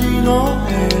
nobody knows. Eh.